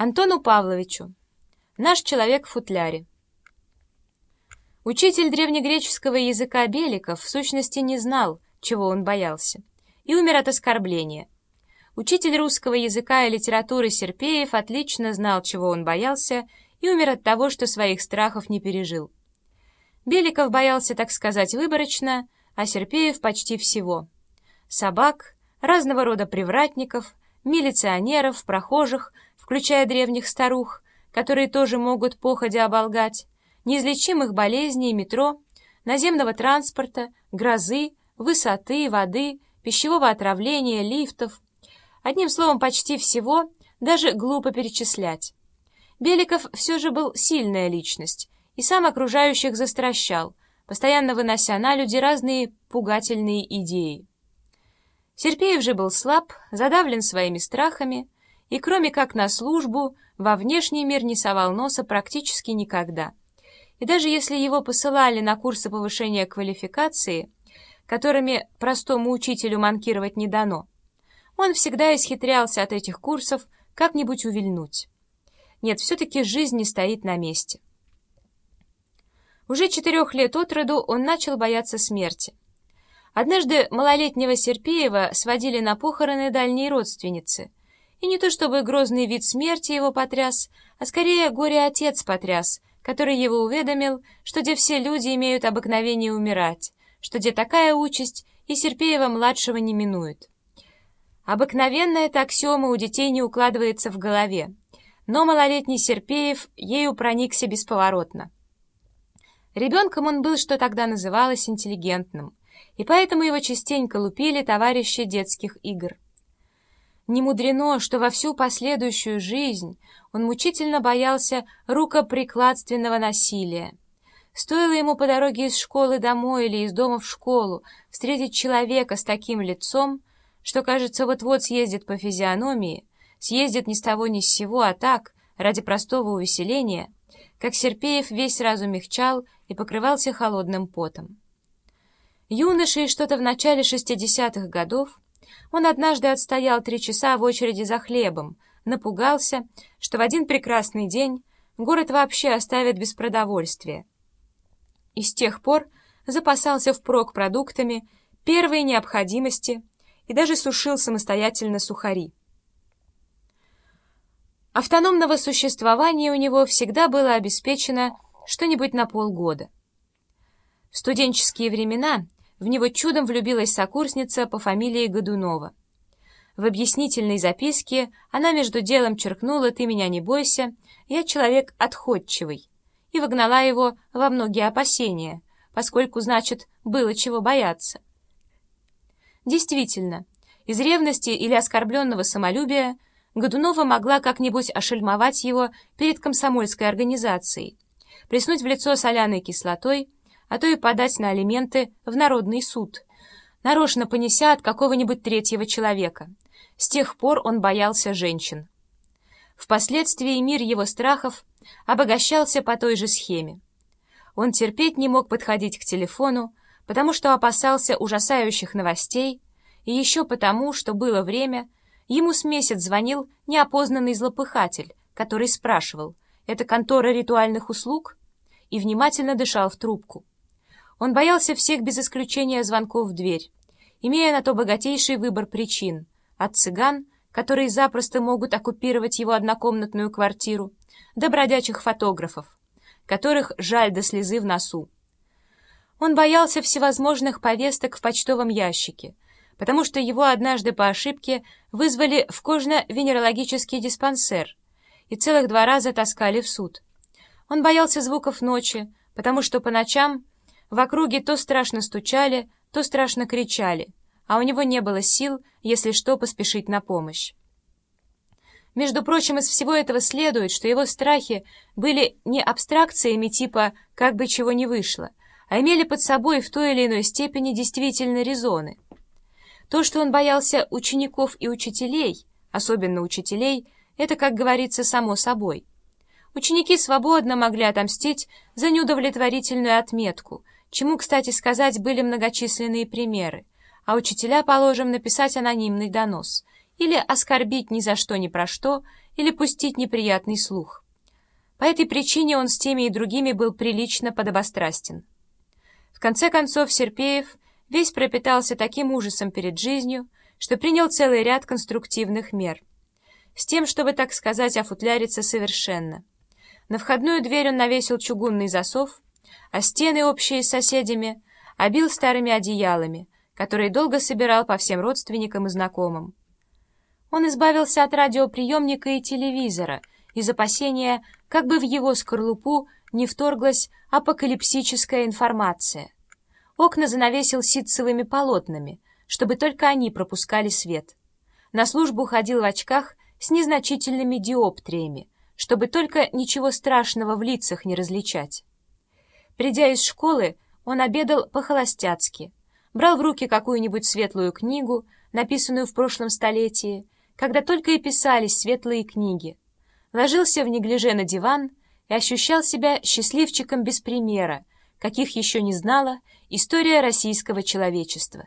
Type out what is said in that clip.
Антону Павловичу. Наш человек в футляре. Учитель древнегреческого языка Беликов в сущности не знал, чего он боялся, и умер от оскорбления. Учитель русского языка и литературы Серпеев отлично знал, чего он боялся, и умер от того, что своих страхов не пережил. Беликов боялся, так сказать, выборочно, а Серпеев почти всего. Собак, разного рода привратников, милиционеров, прохожих, включая древних старух, которые тоже могут походя оболгать, неизлечимых болезней, метро, наземного транспорта, грозы, высоты, воды, пищевого отравления, лифтов. Одним словом, почти всего, даже глупо перечислять. Беликов все же был сильная личность и сам окружающих застращал, постоянно вынося на люди разные пугательные идеи. Серпеев же был слаб, задавлен своими страхами, и кроме как на службу, во внешний мир не совал носа практически никогда. И даже если его посылали на курсы повышения квалификации, которыми простому учителю манкировать не дано, он всегда исхитрялся от этих курсов как-нибудь увильнуть. Нет, все-таки жизнь не стоит на месте. Уже четырех лет от роду он начал бояться смерти. Однажды малолетнего Серпеева сводили на похороны дальние родственницы — и не то чтобы грозный вид смерти его потряс, а скорее горе-отец потряс, который его уведомил, что где все люди имеют обыкновение умирать, что где такая участь и Серпеева-младшего не минует. Обыкновенно эта аксиома у детей не укладывается в голове, но малолетний Серпеев ею проникся бесповоротно. Ребенком он был, что тогда называлось, интеллигентным, и поэтому его частенько лупили товарищи детских игр. Не мудрено, что во всю последующую жизнь он мучительно боялся рукоприкладственного насилия. Стоило ему по дороге из школы домой или из дома в школу встретить человека с таким лицом, что, кажется, вот-вот съездит по физиономии, съездит ни с того ни с сего, а так, ради простого увеселения, как Серпеев весь сразу мягчал и покрывался холодным потом. Юношей что-то в начале шестидесятых годов он однажды отстоял три часа в очереди за хлебом, напугался, что в один прекрасный день город вообще оставит без продовольствия. И с тех пор запасался впрок продуктами первой необходимости и даже сушил самостоятельно сухари. Автономного существования у него всегда было обеспечено что-нибудь на полгода. В студенческие времена в него чудом влюбилась сокурсница по фамилии Годунова. В объяснительной записке она между делом черкнула «Ты меня не бойся, я человек отходчивый» и выгнала его во многие опасения, поскольку, значит, было чего бояться. Действительно, из ревности или оскорбленного самолюбия Годунова могла как-нибудь ошельмовать его перед комсомольской организацией, приснуть в лицо соляной кислотой, а то и подать на алименты в народный суд, нарочно понеся от какого-нибудь третьего человека. С тех пор он боялся женщин. Впоследствии мир его страхов обогащался по той же схеме. Он терпеть не мог подходить к телефону, потому что опасался ужасающих новостей, и еще потому, что было время, ему с месяц звонил неопознанный злопыхатель, который спрашивал, «Это контора ритуальных услуг?» и внимательно дышал в трубку. Он боялся всех без исключения звонков в дверь, имея на то богатейший выбор причин, от цыган, которые запросто могут оккупировать его однокомнатную квартиру, до бродячих фотографов, которых жаль до слезы в носу. Он боялся всевозможных повесток в почтовом ящике, потому что его однажды по ошибке вызвали в кожно-венерологический диспансер и целых два раза таскали в суд. Он боялся звуков ночи, потому что по ночам в округе то страшно стучали, то страшно кричали, а у него не было сил, если что, поспешить на помощь. Между прочим, из всего этого следует, что его страхи были не абстракциями типа «как бы чего не вышло», а имели под собой в той или иной степени действительно резоны. То, что он боялся учеников и учителей, особенно учителей, это, как говорится, само собой. Ученики свободно могли отомстить за неудовлетворительную отметку – чему, кстати сказать, были многочисленные примеры, а учителя, положим, написать анонимный донос или оскорбить ни за что ни про что или пустить неприятный слух. По этой причине он с теми и другими был прилично подобострастен. В конце концов, Серпеев весь пропитался таким ужасом перед жизнью, что принял целый ряд конструктивных мер, с тем, чтобы, так сказать, офутляриться совершенно. На входную дверь он навесил чугунный засов, а стены, общие с соседями, обил старыми одеялами, которые долго собирал по всем родственникам и знакомым. Он избавился от радиоприемника и телевизора из опасения, как бы в его скорлупу не вторглась апокалипсическая информация. Окна занавесил ситцевыми полотнами, чтобы только они пропускали свет. На службу ходил в очках с незначительными диоптриями, чтобы только ничего страшного в лицах не различать. Придя из школы, он обедал по-холостяцки, брал в руки какую-нибудь светлую книгу, написанную в прошлом столетии, когда только и писались светлые книги, ложился в неглиже на диван и ощущал себя счастливчиком без примера, каких еще не знала история российского человечества.